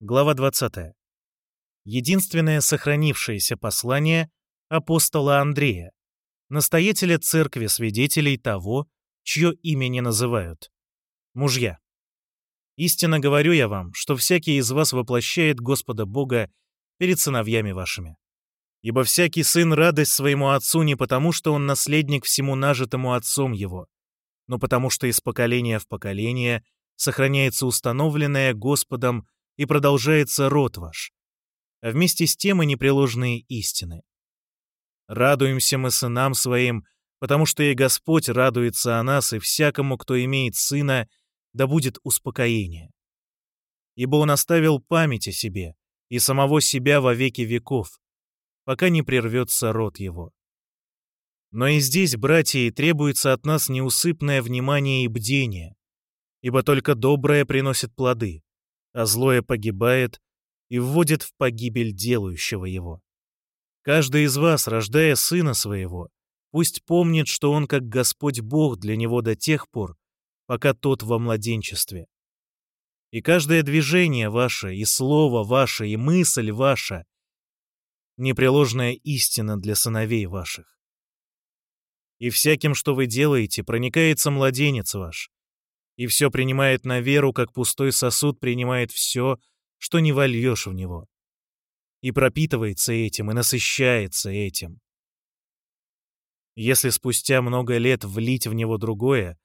Глава 20. Единственное сохранившееся послание апостола Андрея, настоятеля церкви свидетелей того, чье имя не называют. Мужья. Истинно говорю я вам, что всякий из вас воплощает Господа Бога перед сыновьями вашими. Ибо всякий сын радость своему отцу не потому, что он наследник всему нажитому отцом его, но потому что из поколения в поколение сохраняется установленное Господом и продолжается род ваш, а вместе с тем и непреложные истины. Радуемся мы сынам своим, потому что и Господь радуется о нас, и всякому, кто имеет сына, да будет успокоение. Ибо Он оставил память о себе и самого себя во веки веков, пока не прервется род его. Но и здесь, братья, требуется от нас неусыпное внимание и бдение, ибо только доброе приносит плоды, а злое погибает и вводит в погибель делающего его. Каждый из вас, рождая сына своего, пусть помнит, что он как Господь Бог для него до тех пор, пока тот во младенчестве. И каждое движение ваше, и слово ваше, и мысль ваша — непреложная истина для сыновей ваших. И всяким, что вы делаете, проникается младенец ваш, и все принимает на веру, как пустой сосуд принимает все, что не вольешь в него. И пропитывается этим, и насыщается этим. Если спустя много лет влить в него другое,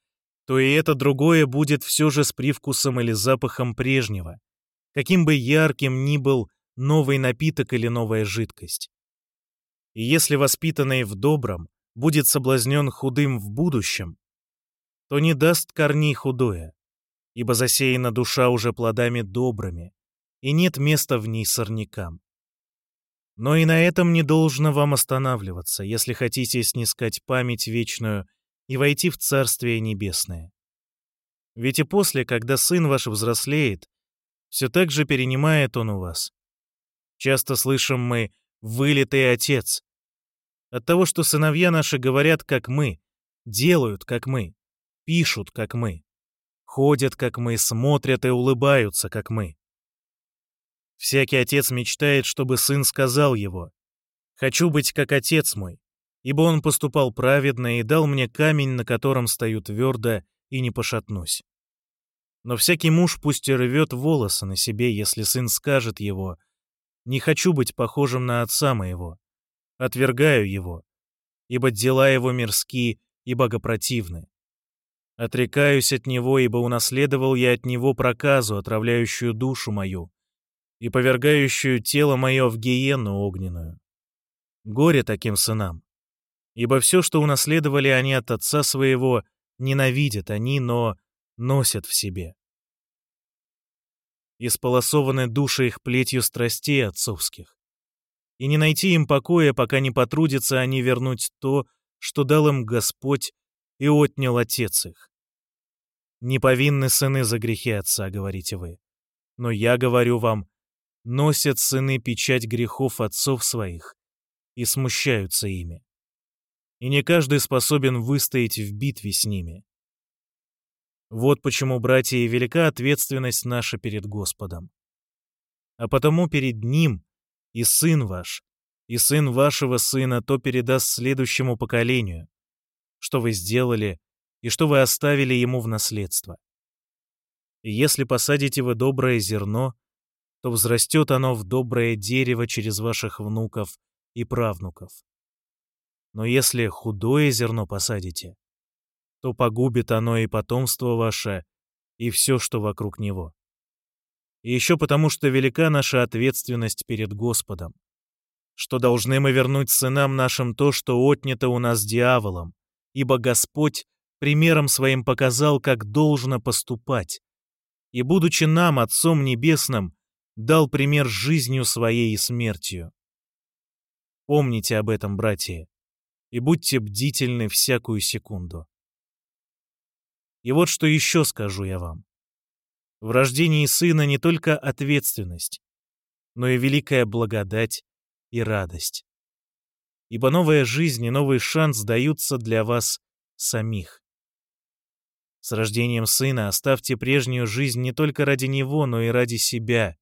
то и это другое будет все же с привкусом или запахом прежнего, каким бы ярким ни был новый напиток или новая жидкость. И если воспитанный в добром будет соблазнен худым в будущем, то не даст корней худое, ибо засеяна душа уже плодами добрыми, и нет места в ней сорнякам. Но и на этом не должно вам останавливаться, если хотите снискать память вечную и войти в Царствие Небесное. Ведь и после, когда сын ваш взрослеет, все так же перенимает он у вас. Часто слышим мы «вылитый отец». От того, что сыновья наши говорят, как мы, делают, как мы пишут, как мы, ходят, как мы, смотрят и улыбаются, как мы. Всякий отец мечтает, чтобы сын сказал его «Хочу быть, как отец мой, ибо он поступал праведно и дал мне камень, на котором стою твердо и не пошатнусь». Но всякий муж пусть и рвет волосы на себе, если сын скажет его «Не хочу быть похожим на отца моего, отвергаю его, ибо дела его мирские и богопротивны. Отрекаюсь от него, ибо унаследовал я от него проказу, отравляющую душу мою и повергающую тело мое в гиену огненную. Горе таким сынам, ибо все, что унаследовали они от отца своего, ненавидят они, но носят в себе. Исполосованы души их плетью страстей отцовских. И не найти им покоя, пока не потрудятся они вернуть то, что дал им Господь и отнял отец их. Не повинны сыны за грехи отца, говорите вы. Но я говорю вам, носят сыны печать грехов отцов своих и смущаются ими. И не каждый способен выстоять в битве с ними. Вот почему, братья, велика ответственность наша перед Господом. А потому перед Ним и Сын ваш, и Сын вашего Сына то передаст следующему поколению, что вы сделали и что вы оставили ему в наследство. Если посадите вы доброе зерно, то взрастет оно в доброе дерево через ваших внуков и правнуков. Но если худое зерно посадите, то погубит оно и потомство ваше, и все, что вокруг него. И еще потому, что велика наша ответственность перед Господом, что должны мы вернуть сынам нашим то, что отнято у нас дьяволом, ибо Господь примером своим показал, как должно поступать. И, будучи нам, Отцом Небесным, дал пример жизнью своей и смертью. Помните об этом, братья, и будьте бдительны всякую секунду. И вот что еще скажу я вам. В рождении сына не только ответственность, но и великая благодать и радость. Ибо новая жизнь и новый шанс даются для вас самих. С рождением сына оставьте прежнюю жизнь не только ради него, но и ради себя,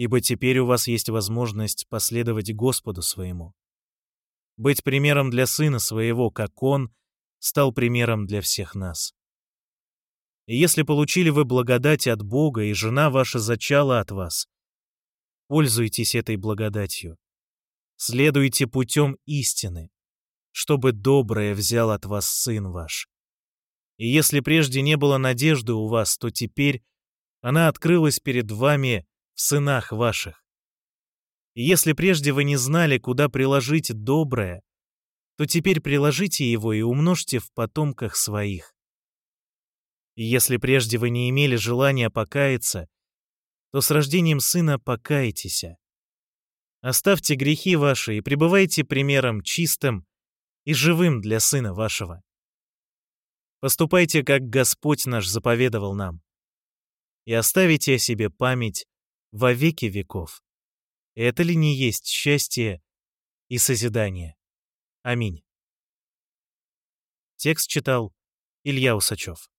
ибо теперь у вас есть возможность последовать Господу своему. Быть примером для сына своего, как он стал примером для всех нас. И если получили вы благодать от Бога, и жена ваша зачала от вас, пользуйтесь этой благодатью. Следуйте путем истины, чтобы доброе взял от вас сын ваш. И если прежде не было надежды у вас, то теперь она открылась перед вами в сынах ваших. И если прежде вы не знали, куда приложить доброе, то теперь приложите его и умножьте в потомках своих. И если прежде вы не имели желания покаяться, то с рождением сына покайтесь. Оставьте грехи ваши и пребывайте примером чистым и живым для сына вашего. Поступайте, как Господь наш заповедовал нам, и оставите о себе память во веки веков. Это ли не есть счастье и созидание? Аминь. Текст читал Илья Усачев.